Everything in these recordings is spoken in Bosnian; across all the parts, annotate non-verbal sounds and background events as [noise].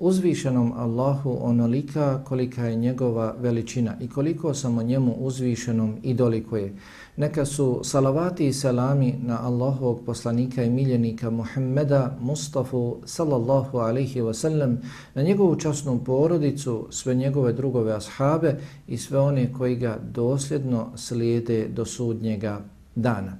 uzvišenom Allahu onolika kolika je njegova veličina i koliko samo njemu uzvišenom i dolikuje. Neka su salavati i selami na Allahovog poslanika i miljenika Muhammeda Mustafa sallallahu alaihi wa sallam, na njegovu časnu porodicu, sve njegove drugove ashabe i sve one koji ga dosljedno slijede do sudnjega dana.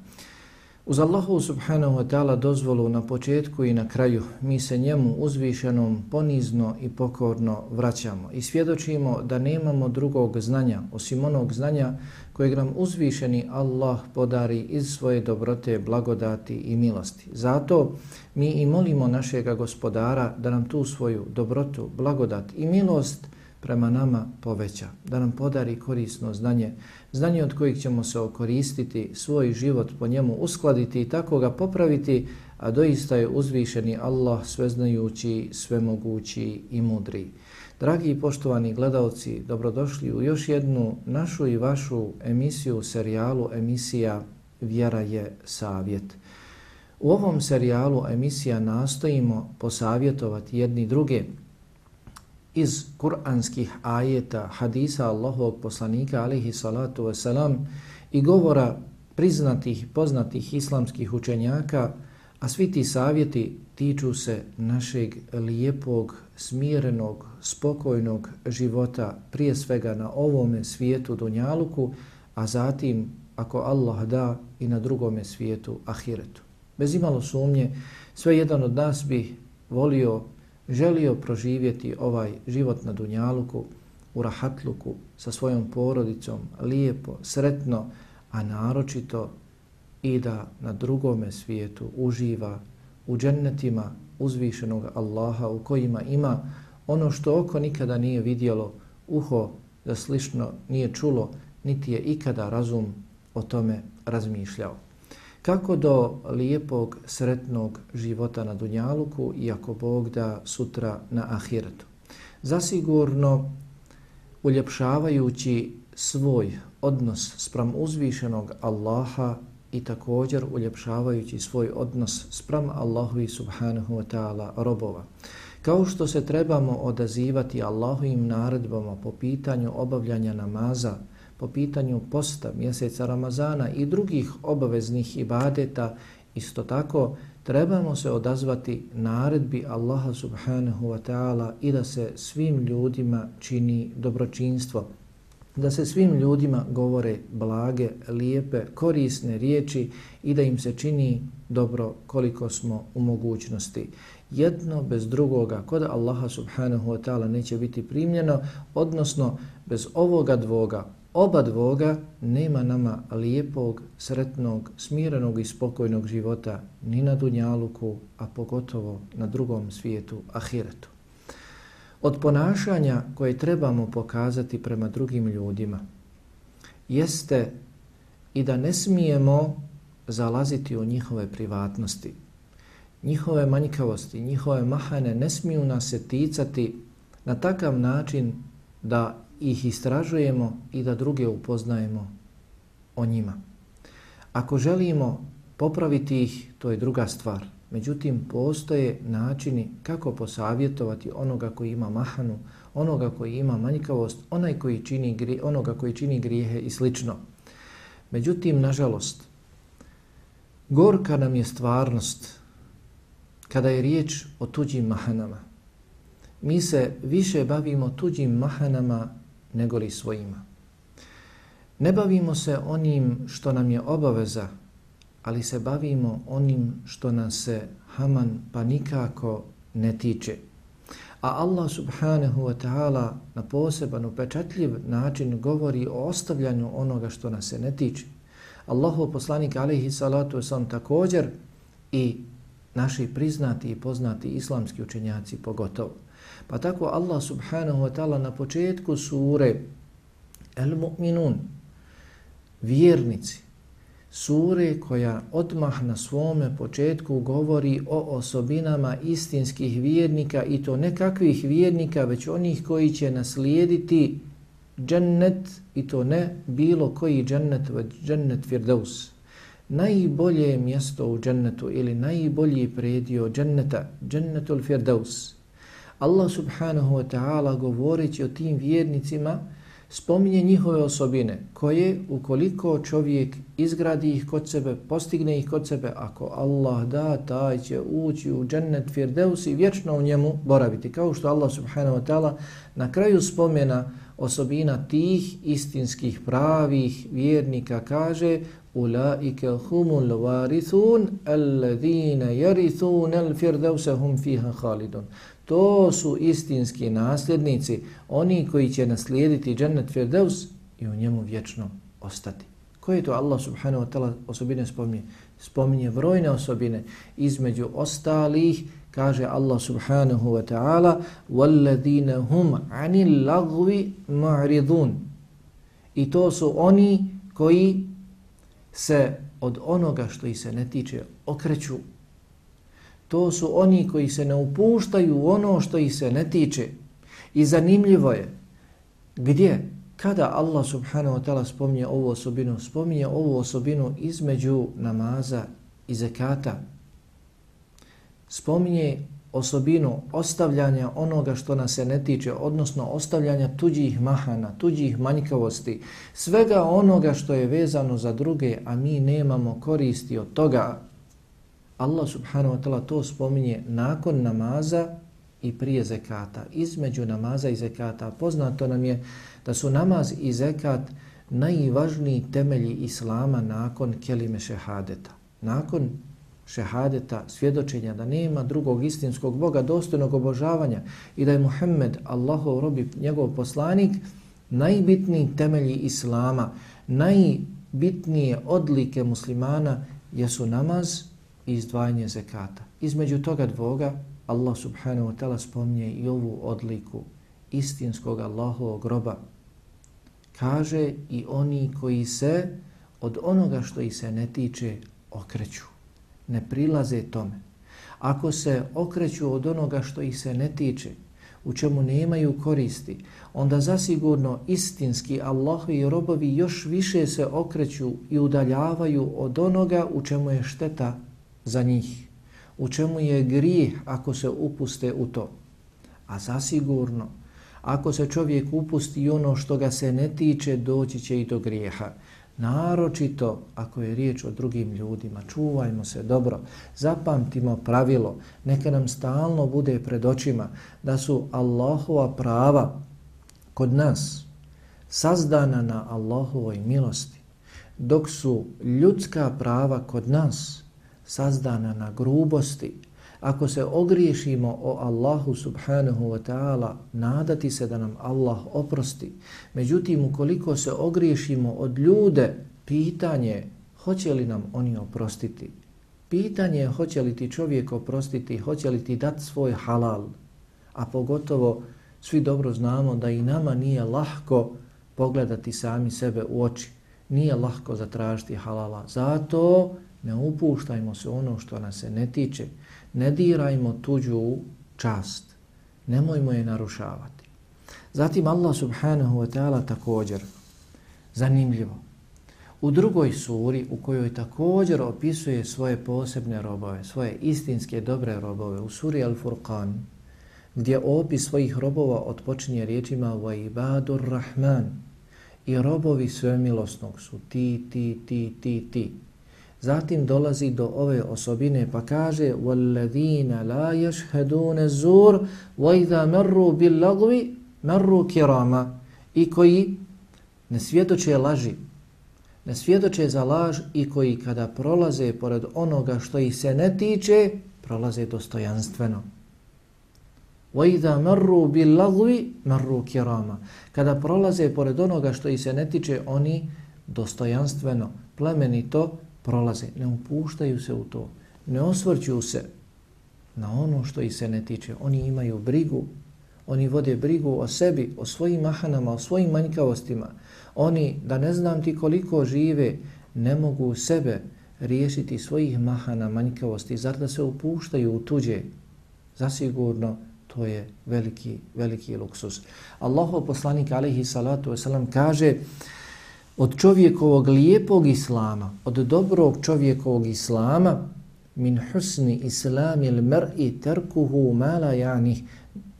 Uz Allahu subhanahu wa ta'ala dozvolu na početku i na kraju mi se njemu uzvišenom ponizno i pokorno vraćamo i svjedočimo da nemamo drugog znanja osim onog znanja kojeg nam uzvišeni Allah podari iz svoje dobrote, blagodati i milosti. Zato mi i molimo našega gospodara da nam tu svoju dobrotu, blagodat i milost prema nama poveća, da nam podari korisno znanje, znanje od kojih ćemo se okoristiti, svoj život po njemu uskladiti i tako ga popraviti, a doista je uzvišeni Allah sveznajući, svemogući i mudri. Dragi i poštovani gledalci, dobrodošli u još jednu našu i vašu emisiju, serijalu emisija Vjera je savjet. U ovom serijalu emisija nastojimo posavjetovati jedni druge, iz kuranskih ajeta, hadisa Allahovog poslanika alihi salatu wasalam i govora priznatih, poznatih islamskih učenjaka, a svi ti savjeti tiču se našeg lijepog, smirenog, spokojnog života prije svega na ovome svijetu Dunjaluku, a zatim, ako Allah da, i na drugome svijetu Ahiretu. Bez imalo sumnje, sve jedan od nas bi volio želio proživjeti ovaj život na Dunjaluku, u Rahatluku, sa svojom porodicom, lijepo, sretno, a naročito i da na drugome svijetu uživa u džennetima uzvišenog Allaha u kojima ima ono što oko nikada nije vidjelo, uho da slično nije čulo, niti je ikada razum o tome razmišljao. Kako do lijepog, sretnog života na Dunjaluku i ako Bog da sutra na Ahiretu? Zasigurno, uljepšavajući svoj odnos sprem uzvišenog Allaha i također uljepšavajući svoj odnos sprem i subhanahu wa ta'ala robova. Kao što se trebamo odazivati Allahovim naredbama po pitanju obavljanja namaza, po pitanju posta mjeseca Ramazana i drugih obaveznih ibadeta, isto tako trebamo se odazvati naredbi Allaha subhanahu wa ta'ala i da se svim ljudima čini dobročinstvo, da se svim ljudima govore blage, lijepe, korisne riječi i da im se čini dobro koliko smo u mogućnosti. Jedno bez drugoga, kod Allaha subhanahu wa ta'ala neće biti primljeno, odnosno bez ovoga dvoga, oba dvoga nema nama lijepog, sretnog, smirenog i spokojnog života ni na Dunjaluku, a pogotovo na drugom svijetu, Ahiretu. Od ponašanja koje trebamo pokazati prema drugim ljudima jeste i da ne smijemo zalaziti u njihove privatnosti. Njihove manjkavosti, njihove mahane ne smiju nas se ticati na takav način da ih istražujemo i da druge upoznajemo o njima. Ako želimo popraviti ih, to je druga stvar. Međutim, postoje načini kako posavjetovati onoga koji ima mahanu, onoga koji ima manjkavost, onaj koji čini gri, onoga koji čini grijehe i slično. Međutim, nažalost, gorka nam je stvarnost kada je riječ o tuđim mahanama. Mi se više bavimo tuđim mahanama nego li svojima. Ne bavimo se onim što nam je obaveza, ali se bavimo onim što nas se haman pa nikako ne tiče. A Allah subhanahu wa ta'ala na poseban upečatljiv način govori o ostavljanju onoga što nas se ne tiče. Allahu poslanik alaihi salatu wasalam također i naši priznati i poznati islamski učenjaci pogotovo Pa tako Allah subhanahu wa ta'ala na početku sure El Mu'minun, vjernici, sure koja odmah na svome početku govori o osobinama istinskih vjernika i to ne kakvih vjernika, već onih koji će naslijediti džennet i to ne bilo koji džennet, već džennet Firdaus. Najbolje mjesto u džennetu ili najbolji predio dženneta, džennetul Firdaus. Allah subhanahu wa ta'ala govoreći o tim vjernicima, spominje njihove osobine koje ukoliko čovjek izgradi ih kod sebe, postigne ih kod sebe, ako Allah da, taj će ući u džennet Firdeus i vječno u njemu boraviti. Kao što Allah subhanahu wa ta'ala na kraju spomena osobina tih istinskih pravih vjernika kaže Ulaike humul warithun alladhina yarithun al-firdausa hum fiha khalidun. To su istinski nasljednici, oni koji će naslijediti džennet Firdaus i u njemu vječno ostati. Koje to Allah subhanahu wa ta'ala osobine spominje? Spominje brojne osobine. Između ostalih kaže Allah subhanahu wa ta'ala وَالَّذِينَ هُمْ عَنِ اللَّغْوِ مَعْرِضُونَ I to su oni koji se od onoga što ih se ne tiče okreću To su oni koji se ne upuštaju u ono što ih se ne tiče. I zanimljivo je gdje, kada Allah subhanahu wa ta'ala spominje ovu osobinu, spominje ovu osobinu između namaza i zekata. Spominje osobinu ostavljanja onoga što nas se ne tiče, odnosno ostavljanja tuđih mahana, tuđih manjkavosti, svega onoga što je vezano za druge, a mi nemamo koristi od toga, Allah subhanahu wa ta'ala to spominje nakon namaza i prije zekata, između namaza i zekata. Poznato nam je da su namaz i zekat najvažniji temelji Islama nakon kelime šehadeta. Nakon šehadeta, svjedočenja da nema drugog istinskog Boga, dostojnog obožavanja i da je Muhammed, Allahov robi, njegov poslanik, najbitniji temelji Islama, najbitnije odlike muslimana jesu namaz i izdvajanje zekata. Između toga dvoga Allah subhanahu wa ta'ala spomnje i ovu odliku istinskog Allahovog groba. Kaže i oni koji se od onoga što ih se ne tiče okreću. Ne prilaze tome. Ako se okreću od onoga što ih se ne tiče, u čemu nemaju koristi, onda zasigurno istinski Allahovi i robovi još više se okreću i udaljavaju od onoga u čemu je šteta za njih. U čemu je grijeh ako se upuste u to? A zasigurno, ako se čovjek upusti ono što ga se ne tiče, doći će i do grijeha. Naročito ako je riječ o drugim ljudima, čuvajmo se dobro, zapamtimo pravilo, neka nam stalno bude pred očima da su Allahova prava kod nas sazdana na Allahovoj milosti, dok su ljudska prava kod nas sazdana na grubosti, ako se ogriješimo o Allahu subhanahu wa ta'ala, nadati se da nam Allah oprosti. Međutim, ukoliko se ogriješimo od ljude, pitanje hoće li nam oni oprostiti? Pitanje je hoće li ti čovjek oprostiti, hoće li ti dati svoj halal? A pogotovo svi dobro znamo da i nama nije lahko pogledati sami sebe u oči. Nije lahko zatražiti halala. Zato Ne upuštajmo se ono što nas se ne tiče. Ne dirajmo tuđu čast. Nemojmo je narušavati. Zatim Allah subhanahu wa ta'ala također, zanimljivo, u drugoj suri u kojoj također opisuje svoje posebne robove, svoje istinske dobre robove, u suri Al-Furqan, gdje opis svojih robova odpočinje riječima وَإِبَادُ Rahman i robovi svemilosnog su ti, ti, ti, ti, ti. Zatim dolazi do ove osobine pa kaže وَالَّذِينَ لَا يَشْهَدُونَ الزُّورِ وَإِذَا مَرُّوا بِاللَّغْوِ مَرُّوا كِرَامًا i koji ne svjedoče laži, ne svjedoče za laž i koji kada prolaze pored onoga što ih se ne tiče, prolaze dostojanstveno. وَإِذَا مَرُّوا بِاللَّغْوِ مَرُّوا كِرَامًا Kada prolaze pored onoga što ih se ne tiče, oni dostojanstveno, plemenito prolaze, ne upuštaju se u to, ne osvrću se na ono što ih se ne tiče. Oni imaju brigu Oni vode brigu o sebi, o svojim mahanama, o svojim manjkavostima. Oni, da ne znam ti koliko žive, ne mogu sebe riješiti svojih mahana, manjkavosti. Zar da se upuštaju u tuđe? Zasigurno, to je veliki, veliki luksus. Allaho poslanik alaihi salatu wasalam kaže od čovjekovog lijepog islama, od dobrog čovjekovog islama, min husni islami il mar'i terkuhu mala janih,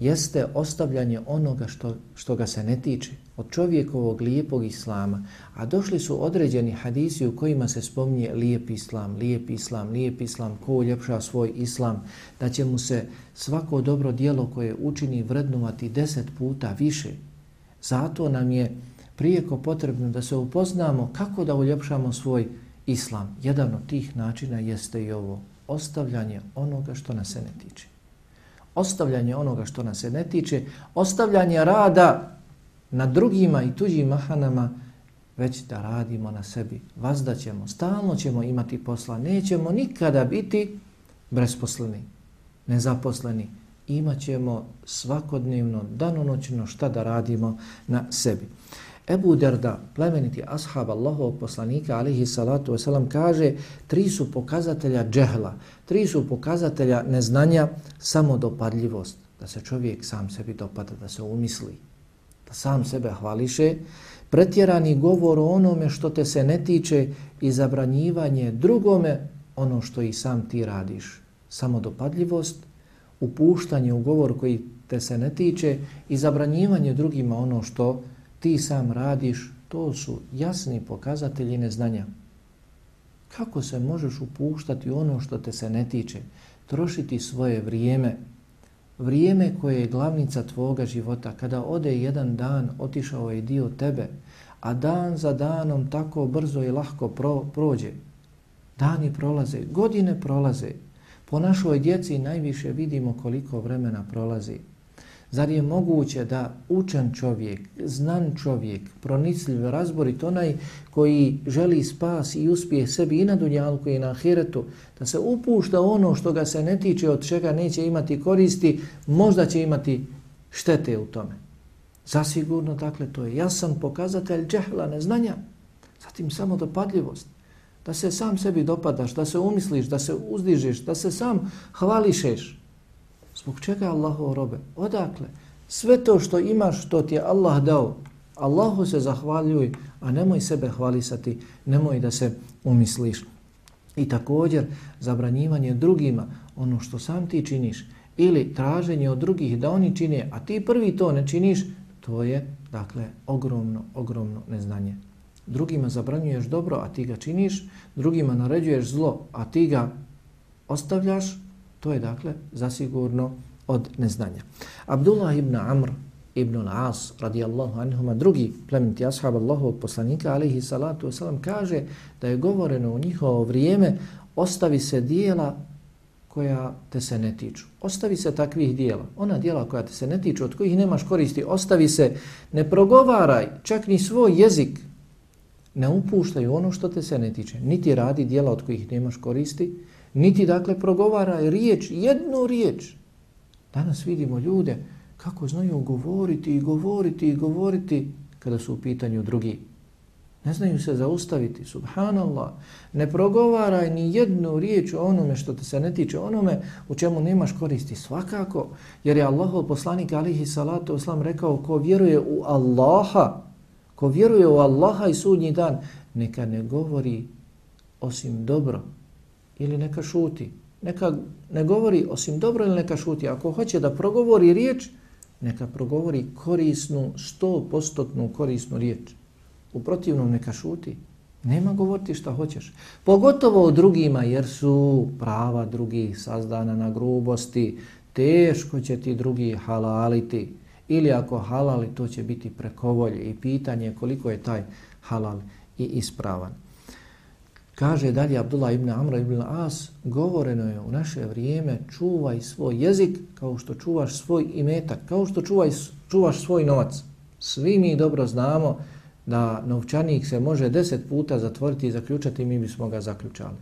jeste ostavljanje onoga što, što ga se ne tiče od čovjekovog lijepog islama. A došli su određeni hadisi u kojima se spominje lijep islam, lijep islam, lijep islam, ko uljepša svoj islam, da će mu se svako dobro dijelo koje učini vrednovati deset puta više. Zato nam je prijeko potrebno da se upoznamo kako da uljepšamo svoj islam. Jedan od tih načina jeste i ovo, ostavljanje onoga što nas se ne tiče. Ostavljanje onoga što nas se ne tiče, ostavljanje rada na drugima i tuđim mahanama, već da radimo na sebi. Vazdaćemo, stalno ćemo imati posla, nećemo nikada biti besposleni, nezaposleni. Imaćemo svakodnevno, danonoćno šta da radimo na sebi. Ebu Derda, plemeniti ashab Allahovog poslanika, alihi salatu wasalam, kaže tri su pokazatelja džehla, tri su pokazatelja neznanja, samodopadljivost, da se čovjek sam sebi dopada, da se umisli, da sam sebe hvališe, pretjerani govor o onome što te se ne tiče i zabranjivanje drugome ono što i sam ti radiš. Samodopadljivost, upuštanje u govor koji te se ne tiče i zabranjivanje drugima ono što ti sam radiš, to su jasni pokazatelji neznanja. Kako se možeš upuštati ono što te se ne tiče? Trošiti svoje vrijeme, vrijeme koje je glavnica tvoga života, kada ode jedan dan, otišao je dio tebe, a dan za danom tako brzo i lahko pro, prođe. Dani prolaze, godine prolaze. Po našoj djeci najviše vidimo koliko vremena prolazi. Zar je moguće da učen čovjek, znan čovjek, pronicljiv, razborit onaj koji želi spas i uspije sebi i na dunjalku i na ahiretu, da se upušta ono što ga se ne tiče, od čega neće imati koristi, možda će imati štete u tome. Zasigurno, dakle, to je jasan pokazatelj džehla, neznanja, zatim samo dopadljivost. Da se sam sebi dopadaš, da se umisliš, da se uzdižeš, da se sam hvališeš, Zbog čega Allahu robe? Odakle? Sve to što imaš, što ti je Allah dao, Allahu se zahvaljuj, a nemoj sebe hvalisati, nemoj da se umisliš. I također, zabranjivanje drugima, ono što sam ti činiš, ili traženje od drugih da oni čine, a ti prvi to ne činiš, to je, dakle, ogromno, ogromno neznanje. Drugima zabranjuješ dobro, a ti ga činiš, drugima naređuješ zlo, a ti ga ostavljaš, To je dakle zasigurno od neznanja. Abdullah ibn Amr ibn al-As radijallahu anhuma, drugi plemeniti ashab Allahovog poslanika, alaihi salatu wasalam, kaže da je govoreno u njihovo vrijeme ostavi se dijela koja te se ne tiču. Ostavi se takvih dijela. Ona dijela koja te se ne tiču, od kojih nemaš koristi, ostavi se, ne progovaraj čak ni svoj jezik, ne upuštaj ono što te se ne tiče. Niti radi dijela od kojih nemaš koristi, niti dakle progovara riječ, jednu riječ. Danas vidimo ljude kako znaju govoriti i govoriti i govoriti kada su u pitanju drugi. Ne znaju se zaustaviti, subhanallah. Ne progovaraj ni jednu riječ o onome što te se ne tiče, onome u čemu nemaš koristi svakako. Jer je Allah, poslanik alihi salatu oslam, rekao ko vjeruje u Allaha, ko vjeruje u Allaha i sudnji dan, neka ne govori osim dobro ili neka šuti. Neka ne govori osim dobro ili neka šuti. Ako hoće da progovori riječ, neka progovori korisnu, stopostotnu korisnu riječ. U protivnom neka šuti. Nema govoriti šta hoćeš. Pogotovo o drugima jer su prava drugih sazdana na grubosti. Teško će ti drugi halaliti. Ili ako halali, to će biti prekovolje. I pitanje koliko je taj halal i ispravan. Kaže dalje Abdullah ibn Amr ibn As, govoreno je u naše vrijeme čuvaj svoj jezik kao što čuvaš svoj imetak, kao što čuvaj, čuvaš svoj novac. Svi mi dobro znamo da novčanik se može deset puta zatvoriti i zaključati, mi bismo ga zaključali.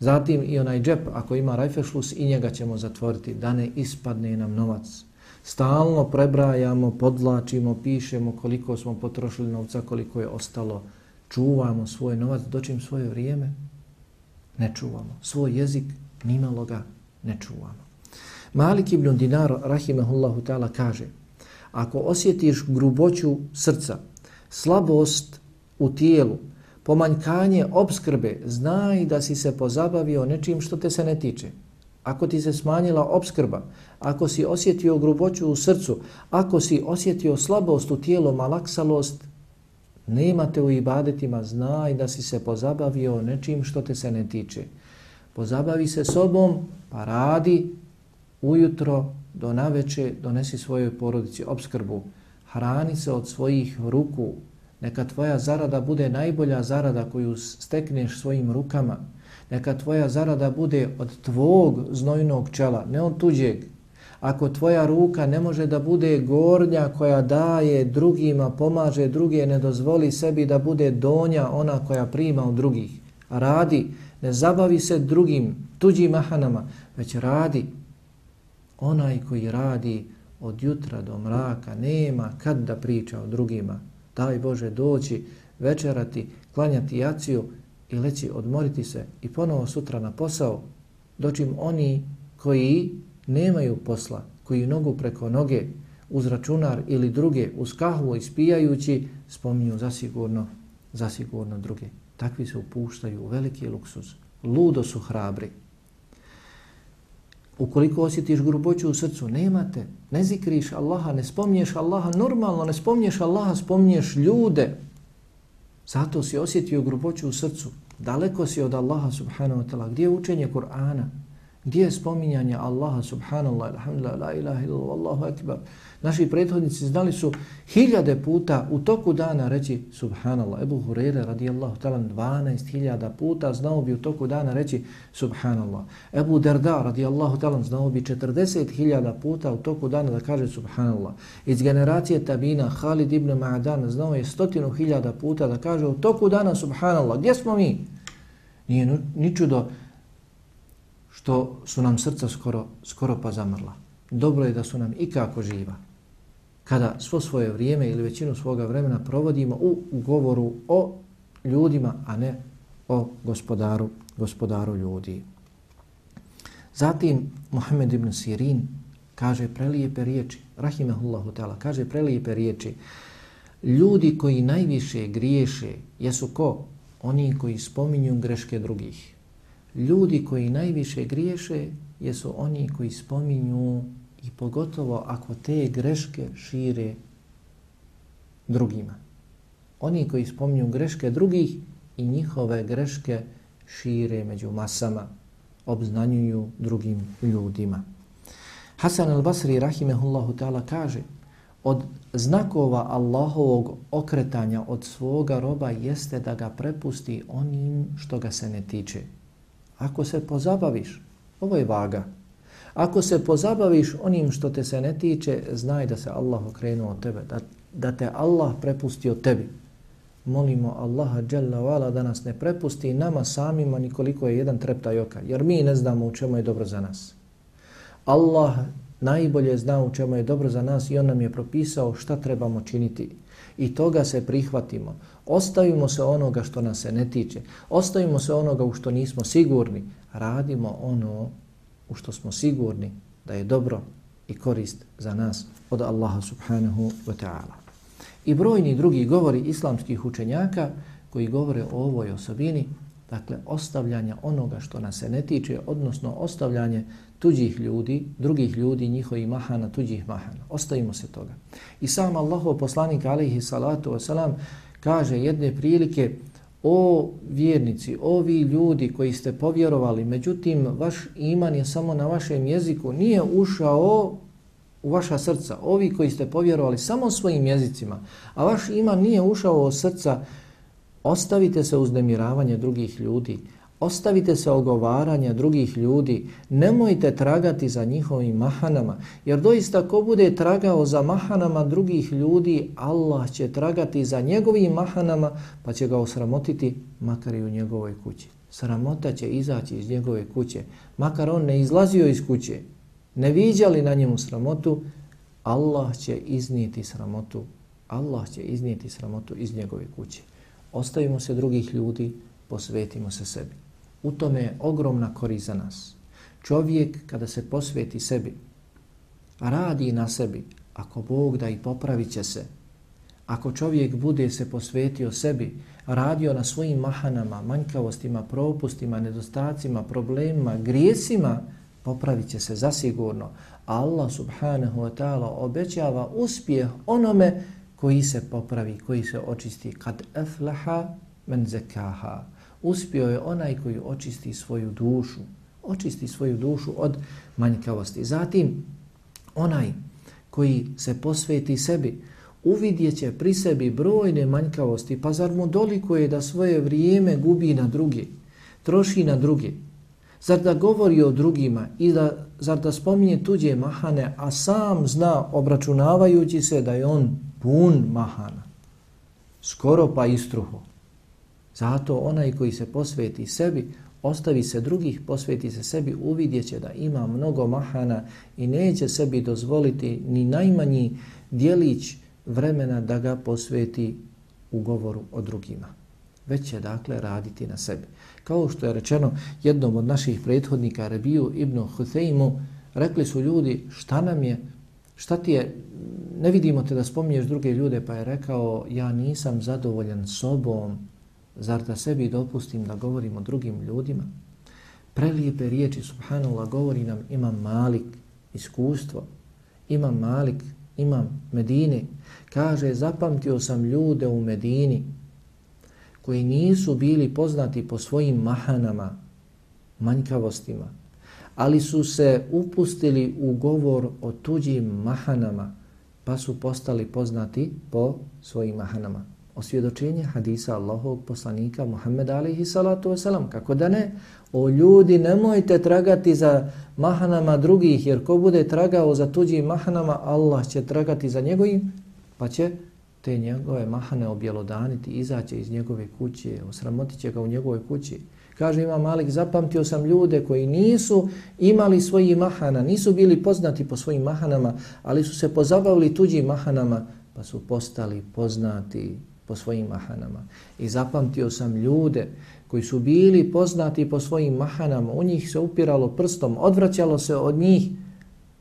Zatim i onaj džep, ako ima rajfešlus, i njega ćemo zatvoriti, da ne ispadne nam novac. Stalno prebrajamo, podlačimo, pišemo koliko smo potrošili novca, koliko je ostalo. Čuvamo svoj novac, dočim svoje vrijeme? Ne čuvamo. Svoj jezik, nimalo ga ne čuvamo. Malik ibn Dinar, rahimahullahu ta'ala, kaže ako osjetiš gruboću srca, slabost u tijelu, pomanjkanje obskrbe, znaj da si se pozabavio nečim što te se ne tiče. Ako ti se smanjila obskrba, ako si osjetio gruboću u srcu, ako si osjetio slabost u tijelu, malaksalost, nemate u ibadetima, znaj da si se pozabavio nečim što te se ne tiče. Pozabavi se sobom, pa radi ujutro do naveče, donesi svojoj porodici obskrbu, hrani se od svojih ruku, neka tvoja zarada bude najbolja zarada koju stekneš svojim rukama, neka tvoja zarada bude od tvog znojnog čela, ne od tuđeg. Ako tvoja ruka ne može da bude gornja koja daje drugima, pomaže druge, ne dozvoli sebi da bude donja ona koja prima od drugih. Radi, ne zabavi se drugim, tuđim mahanama, već radi. Onaj koji radi od jutra do mraka nema kad da priča o drugima. Daj Bože doći, večerati, klanjati jaciju i leći odmoriti se i ponovo sutra na posao. Dočim oni koji nemaju posla, koji nogu preko noge uz računar ili druge, uz kahvu ispijajući, spominju zasigurno, zasigurno druge. Takvi se upuštaju u veliki luksuz. Ludo su hrabri. Ukoliko osjetiš gruboću u srcu, nemate, ne zikriš Allaha, ne spomnješ Allaha, normalno ne spomnješ Allaha, spomnješ ljude. Zato si osjetio gruboću u srcu. Daleko si od Allaha subhanahu wa ta'ala. Gdje je učenje Kur'ana? Gdje je spominjanje Allaha subhanallah, alhamdulillah, la ilaha illallah, allahu akbar. Naši prethodnici znali su hiljade puta u toku dana reći subhanallah. Ebu Hurere radijallahu talan 12.000 puta znao bi u toku dana reći subhanallah. Ebu Derda radijallahu talan znao bi 40.000 puta u toku dana da kaže subhanallah. Iz generacije tabina Khalid ibn Ma'dan znao je stotinu hiljada puta da kaže u toku dana subhanallah. Gdje smo mi? Nije ni čudo što su nam srca skoro, skoro pa zamrla. Dobro je da su nam ikako živa. Kada svo svoje vrijeme ili većinu svoga vremena provodimo u govoru o ljudima, a ne o gospodaru, gospodaru ljudi. Zatim Muhammed ibn Sirin kaže prelijepe riječi, rahimahullahu ta'ala, kaže prelijepe riječi, ljudi koji najviše griješe jesu ko? Oni koji spominju greške drugih ljudi koji najviše griješe jesu oni koji spominju i pogotovo ako te greške šire drugima. Oni koji spominju greške drugih i njihove greške šire među masama, obznanjuju drugim ljudima. Hasan al-Basri rahimehullahu ta'ala kaže od znakova Allahovog okretanja od svoga roba jeste da ga prepusti onim što ga se ne tiče. Ako se pozabaviš, ovo je vaga. Ako se pozabaviš onim što te se ne tiče, znaj da se Allah okrenuo od tebe, da, da te Allah prepustio tebi. Molimo Allaha Jalla Vala da nas ne prepusti nama samima nikoliko je jedan treptaj oka, jer mi ne znamo u čemu je dobro za nas. Allah najbolje zna u čemu je dobro za nas i on nam je propisao šta trebamo činiti. I toga se prihvatimo. Ostavimo se onoga što nas se ne tiče. Ostavimo se onoga u što nismo sigurni. Radimo ono u što smo sigurni da je dobro i korist za nas od Allaha subhanahu wa ta'ala. I brojni drugi govori islamskih učenjaka koji govore o ovoj osobini, dakle ostavljanja onoga što nas se ne tiče, odnosno ostavljanje tuđih ljudi, drugih ljudi, njihovih mahana, tuđih mahana. Ostavimo se toga. I sam Allahov poslanik alaihi salatu wasalam kaže jedne prilike o vjernici, ovi ljudi koji ste povjerovali, međutim vaš iman je samo na vašem jeziku, nije ušao u vaša srca. Ovi koji ste povjerovali samo svojim jezicima, a vaš iman nije ušao u srca, ostavite se uznemiravanje drugih ljudi, Ostavite se ogovaranja drugih ljudi, nemojte tragati za njihovim mahanama, jer doista ko bude tragao za mahanama drugih ljudi, Allah će tragati za njegovim mahanama, pa će ga osramotiti makar i u njegovoj kući. Sramota će izaći iz njegove kuće, makar on ne izlazio iz kuće, ne viđali na njemu sramotu, Allah će iznijeti sramotu, Allah će iznijeti sramotu iz njegove kuće. Ostavimo se drugih ljudi, posvetimo se sebi. U tome je ogromna korist za nas. Čovjek kada se posveti sebi, radi na sebi, ako Bog da i popravit će se, ako čovjek bude se posvetio sebi, radio na svojim mahanama, manjkavostima, propustima, nedostacima, problemima, grijesima, popravit će se zasigurno. Allah subhanahu wa ta'ala obećava uspjeh onome koji se popravi, koji se očisti. Kad eflaha men zekaha. Uspio je onaj koji očisti svoju dušu. Očisti svoju dušu od manjkavosti. Zatim, onaj koji se posveti sebi, uvidjet će pri sebi brojne manjkavosti, pa zar mu doliko je da svoje vrijeme gubi na drugi, troši na drugi, Zar da govori o drugima i da, zar da spominje tuđe mahane, a sam zna obračunavajući se da je on pun mahana. Skoro pa istruho. Zato onaj koji se posveti sebi, ostavi se drugih, posveti se sebi, uvidjet će da ima mnogo mahana i neće sebi dozvoliti ni najmanji dijelić vremena da ga posveti u govoru o drugima. Već će dakle raditi na sebi. Kao što je rečeno jednom od naših prethodnika, Rebiju ibn Hutheimu, rekli su ljudi šta nam je, šta ti je, ne vidimo te da spominješ druge ljude, pa je rekao ja nisam zadovoljan sobom, zar da sebi dopustim da govorim o drugim ljudima? Prelijepe riječi, subhanallah, govori nam imam malik, iskustvo, imam malik, imam Medini. Kaže, zapamtio sam ljude u Medini, koji nisu bili poznati po svojim mahanama, manjkavostima, ali su se upustili u govor o tuđim mahanama, pa su postali poznati po svojim mahanama. Osvjedočenje hadisa Allahovog poslanika Muhammeda alaihi salatu wasalam. Kako da ne? O ljudi, nemojte tragati za mahanama drugih, jer ko bude tragao za tuđim mahanama, Allah će tragati za njegovim, pa će te njegove mahane objelodaniti, izaće iz njegove kuće, osramotit će ga u njegove kući. Kaže ima Malik, zapamtio sam ljude koji nisu imali svoji mahana, nisu bili poznati po svojim mahanama, ali su se pozabavili tuđim mahanama, pa su postali poznati po svojim mahanama. I zapamtio sam ljude koji su bili poznati po svojim mahanama, u njih se upiralo prstom, odvraćalo se od njih,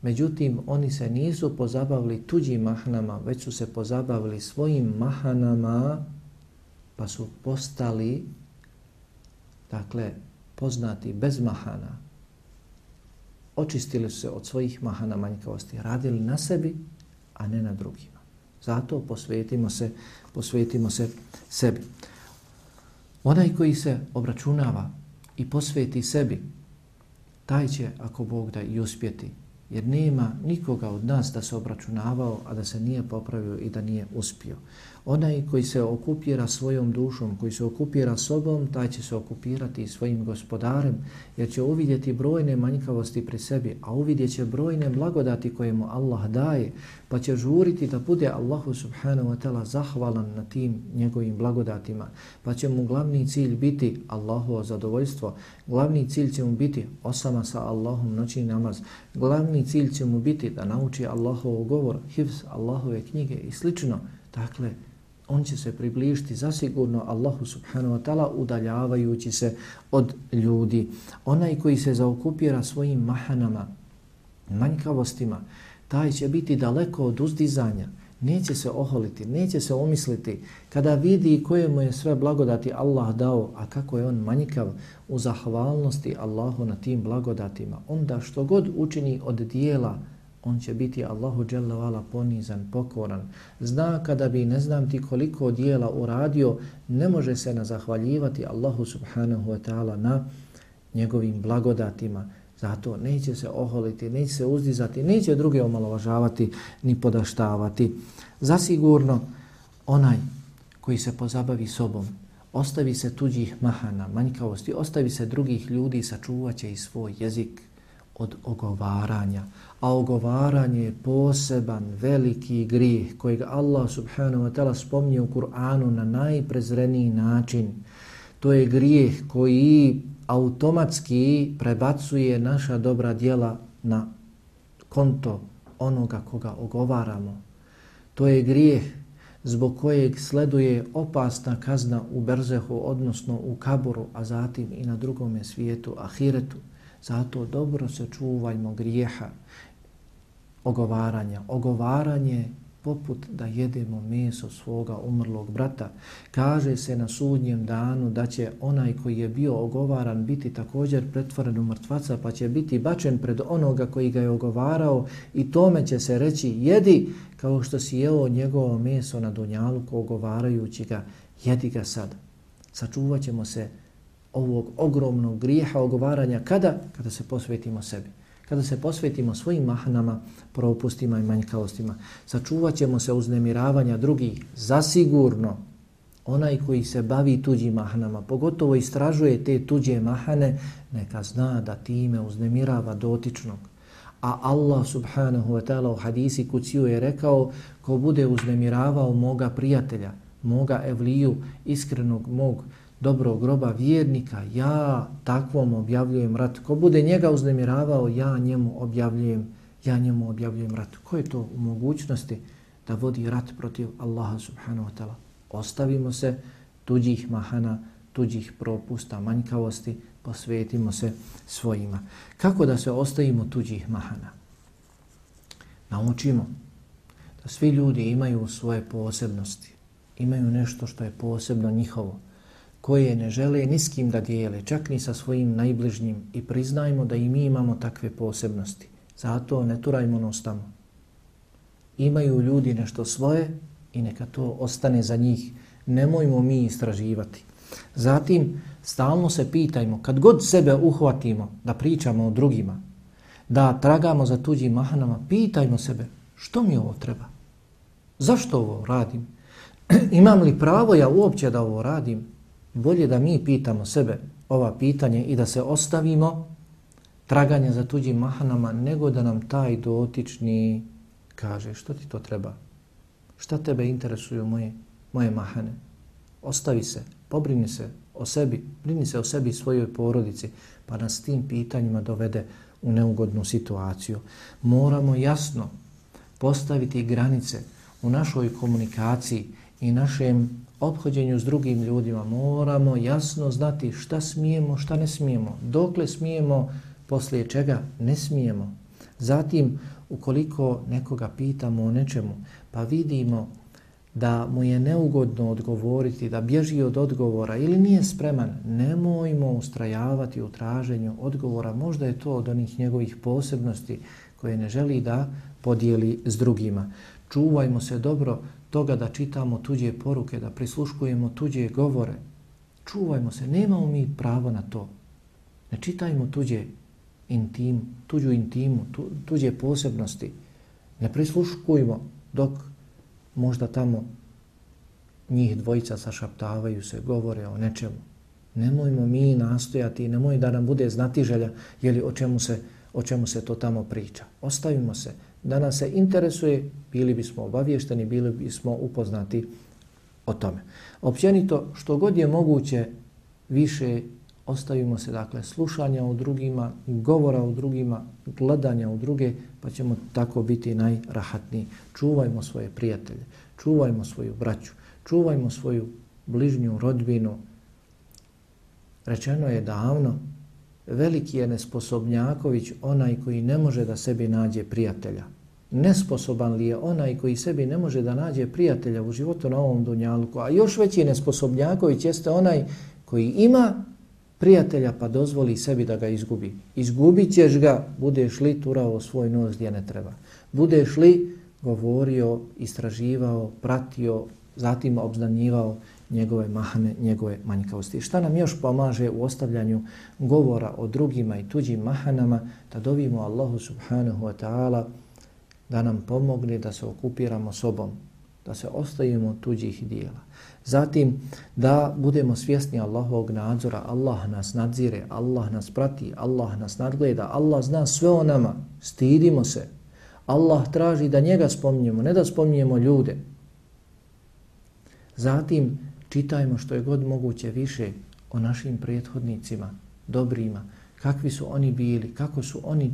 Međutim, oni se nisu pozabavili tuđim mahanama, već su se pozabavili svojim mahanama, pa su postali, dakle, poznati bez mahana. Očistili su se od svojih mahana manjkavosti, radili na sebi, a ne na drugima. Zato posvetimo se, posvetimo se sebi. Onaj koji se obračunava i posveti sebi, taj će, ako Bog da, i uspjeti Jer nema nikoga od nas da se obračunavao, a da se nije popravio i da nije uspio. Onaj koji se okupira svojom dušom, koji se okupira sobom, taj će se okupirati svojim gospodarem, jer će uvidjeti brojne manjkavosti pri sebi, a uvidjet će brojne blagodati koje mu Allah daje, pa će žuriti da bude Allahu subhanahu wa ta'ala zahvalan na tim njegovim blagodatima, pa će mu glavni cilj biti Allahovo zadovoljstvo, glavni cilj će mu biti osama sa Allahom noći namaz, glavni cilj će mu biti da nauči Allahov govor, hivs Allahove knjige i slično. Dakle, on će se približiti zasigurno Allahu subhanahu wa ta'ala udaljavajući se od ljudi. Onaj koji se zaokupira svojim mahanama, manjkavostima, taj će biti daleko od uzdizanja, neće se oholiti, neće se omisliti kada vidi koje mu je sve blagodati Allah dao, a kako je on manjkav u zahvalnosti Allahu na tim blagodatima. Onda što god učini od dijela, on će biti Allahu dželle ponizan, pokoran. Zna kada bi ne znam ti koliko dijela uradio, ne može se na zahvaljivati Allahu subhanahu wa ta'ala na njegovim blagodatima. Zato neće se oholiti, neće se uzdizati, neće druge omalovažavati ni podaštavati. Zasigurno onaj koji se pozabavi sobom, ostavi se tuđih mahana, manjkavosti, ostavi se drugih ljudi, sačuvaće i svoj jezik od ogovaranja. A ogovaranje je poseban veliki grijeh kojeg Allah subhanahu wa ta'ala spomnije u Kur'anu na najprezreniji način. To je grijeh koji automatski prebacuje naša dobra djela na konto onoga koga ogovaramo. To je grijeh zbog kojeg sleduje opasna kazna u Berzehu, odnosno u Kaboru, a zatim i na drugome svijetu, Ahiretu. Zato dobro se čuvajmo grijeha, ogovaranja. Ogovaranje poput da jedemo meso svoga umrlog brata. Kaže se na sudnjem danu da će onaj koji je bio ogovaran biti također pretvoren u mrtvaca pa će biti bačen pred onoga koji ga je ogovarao i tome će se reći jedi kao što si jeo njegovo meso na dunjalu ko ogovarajući ga, jedi ga sad. Sačuvat se ovog ogromnog grijeha ogovaranja kada? Kada se posvetimo sebi kada se posvetimo svojim mahnama, propustima i manjkavostima, sačuvat ćemo se uznemiravanja drugih zasigurno. Onaj koji se bavi tuđim mahnama, pogotovo istražuje te tuđe mahane, neka zna da time uznemirava dotičnog. A Allah subhanahu wa ta'ala u hadisi kuciju je rekao ko bude uznemiravao moga prijatelja, moga evliju, iskrenog mog dobrog groba vjernika, ja takvom objavljujem rat. Ko bude njega uznemiravao, ja njemu objavljujem, ja njemu objavljujem rat. Ko je to u mogućnosti da vodi rat protiv Allaha subhanahu wa ta'ala? Ostavimo se tuđih mahana, tuđih propusta, manjkavosti, posvetimo se svojima. Kako da se ostavimo tuđih mahana? Naučimo da svi ljudi imaju svoje posebnosti, imaju nešto što je posebno njihovo, koje ne žele ni s kim da dijele, čak ni sa svojim najbližnjim i priznajmo da i mi imamo takve posebnosti. Zato ne turajmo nos tamo. Imaju ljudi nešto svoje i neka to ostane za njih. Nemojmo mi istraživati. Zatim, stalno se pitajmo, kad god sebe uhvatimo da pričamo o drugima, da tragamo za tuđim mahanama, pitajmo sebe, što mi ovo treba? Zašto ovo radim? [clears throat] Imam li pravo ja uopće da ovo radim? Bolje da mi pitamo sebe ova pitanje i da se ostavimo traganje za tuđim mahanama nego da nam taj dotični kaže što ti to treba? Šta tebe interesuju moje, moje mahane? Ostavi se, pobrini se o sebi, brini se o sebi i svojoj porodici pa nas tim pitanjima dovede u neugodnu situaciju. Moramo jasno postaviti granice u našoj komunikaciji i našem obhođenju s drugim ljudima moramo jasno znati šta smijemo, šta ne smijemo, dokle smijemo, poslije čega ne smijemo. Zatim, ukoliko nekoga pitamo o nečemu, pa vidimo da mu je neugodno odgovoriti, da bježi od odgovora ili nije spreman, nemojmo ustrajavati u traženju odgovora. Možda je to od onih njegovih posebnosti koje ne želi da podijeli s drugima. Čuvajmo se dobro toga da čitamo tuđe poruke, da prisluškujemo tuđe govore. Čuvajmo se, nemamo mi pravo na to. Ne čitajmo tuđe intim, tuđu intimu, tu, tuđe posebnosti. Ne prisluškujmo dok možda tamo njih dvojica sašaptavaju se, govore o nečemu. Nemojmo mi nastojati, nemoj da nam bude znati želja jeli o čemu se o čemu se to tamo priča. Ostavimo se, da nas se interesuje, bili bismo obavješteni, bili bismo upoznati o tome. Općenito, što god je moguće više ostavimo se dakle slušanja u drugima, govora u drugima, gledanja u druge, pa ćemo tako biti najrahatniji. Čuvajmo svoje prijatelje, čuvajmo svoju braću, čuvajmo svoju bližnju rodbinu. Rečeno je davno, veliki je nesposobnjaković onaj koji ne može da sebi nađe prijatelja. Nesposoban li je onaj koji sebi ne može da nađe prijatelja u životu na ovom dunjalku, a još veći nesposobnjaković jeste onaj koji ima prijatelja pa dozvoli sebi da ga izgubi. Izgubit ćeš ga, budeš li turao svoj nos gdje ne treba. Budeš li govorio, istraživao, pratio, zatim obznanjivao njegove mahane, njegove manjkavosti. Šta nam još pomaže u ostavljanju govora o drugima i tuđim mahanama, da dovimo Allahu subhanahu wa ta'ala da nam pomogne da se okupiramo sobom, da se ostavimo tuđih dijela. Zatim da budemo svjesni Allahovog nadzora, Allah nas nadzire, Allah nas prati, Allah nas nadgleda, Allah zna sve o nama, stidimo se. Allah traži da njega spominjemo, ne da spominjemo ljude. Zatim čitajmo što je god moguće više o našim prethodnicima, dobrima, kakvi su oni bili, kako su oni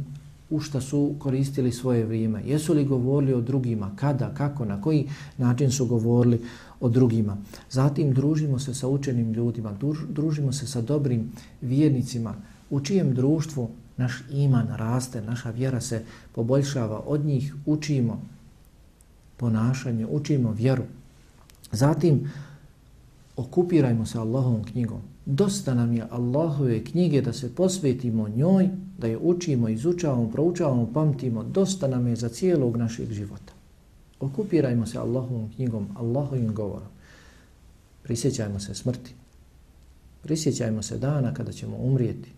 u šta su koristili svoje vrijeme, jesu li govorili o drugima, kada, kako, na koji način su govorili o drugima. Zatim družimo se sa učenim ljudima, družimo se sa dobrim vjernicima, u čijem društvu naš iman raste, naša vjera se poboljšava, od njih učimo ponašanje, učimo vjeru. Zatim, okupirajmo se Allahovom knjigom. Dosta nam je Allahove knjige da se posvetimo njoj, da je učimo, izučavamo, proučavamo, pamtimo. Dosta nam je za cijelog našeg života. Okupirajmo se Allahovom knjigom, Allahovim govorom. Prisjećajmo se smrti. Prisjećajmo se dana kada ćemo umrijeti.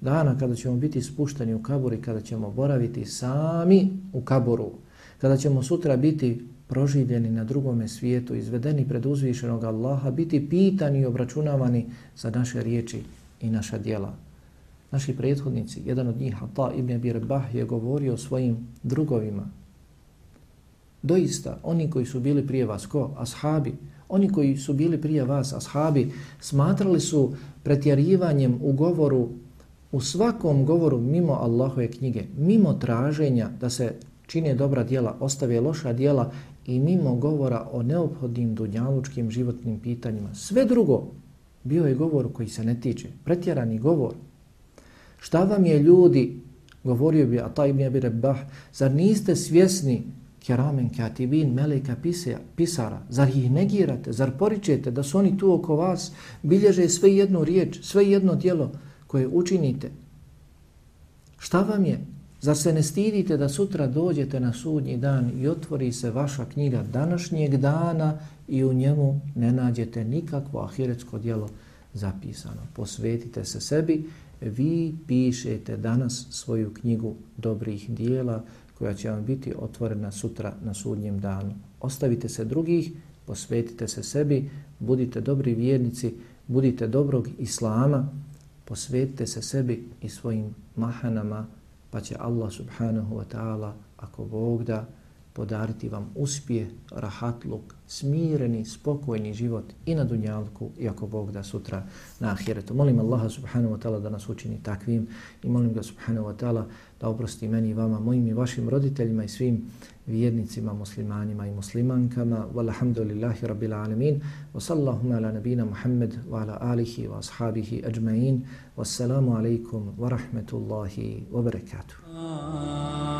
Dana kada ćemo biti spušteni u kabur i kada ćemo boraviti sami u kaboru. Kada ćemo sutra biti proživljeni na drugome svijetu, izvedeni pred uzvišenog Allaha, biti pitani i obračunavani za naše riječi i naša dijela. Naši prethodnici, jedan od njih, Ata ibn Abi Rebah, je govorio svojim drugovima. Doista, oni koji su bili prije vas, ko? Ashabi. Oni koji su bili prije vas, ashabi, smatrali su pretjerivanjem u govoru, u svakom govoru mimo Allahove knjige, mimo traženja da se čine dobra dijela, ostave loša dijela i mimo govora o neophodnim dunjalučkim životnim pitanjima. Sve drugo bio je govor koji se ne tiče, pretjerani govor. Šta vam je ljudi, govorio bi Ata ibn Abi Rebbah, zar niste svjesni keramen katibin, meleka pisara, zar ih negirate, zar poričete da su oni tu oko vas, bilježe sve jednu riječ, sve jedno dijelo koje učinite. Šta vam je? Zar se ne stidite da sutra dođete na sudnji dan i otvori se vaša knjiga današnjeg dana i u njemu ne nađete nikakvo ahiretsko djelo zapisano. Posvetite se sebi, vi pišete danas svoju knjigu dobrih dijela koja će vam biti otvorena sutra na sudnjem danu. Ostavite se drugih, posvetite se sebi, budite dobri vjernici, budite dobrog islama, posvetite se sebi i svojim mahanama, pa će Allah subhanahu wa ta'ala, ako Bog da, podariti vam uspje, rahatluk, smireni, spokojni život i na dunjalku, i ako Bog da sutra na ahiretu. Molim Allaha subhanahu wa ta'ala da nas učini takvim i molim ga subhanahu wa ta'ala da oprosti meni i vama, mojim i vašim roditeljima i svim vjernicima, muslimanima i muslimankama. Walhamdulillahi rabbil alamin. Wa sallahuma ala nabina Muhammed wa ala alihi wa ashabihi ajma'in. Wassalamu alaikum wa rahmetullahi wa barakatuh. Ah.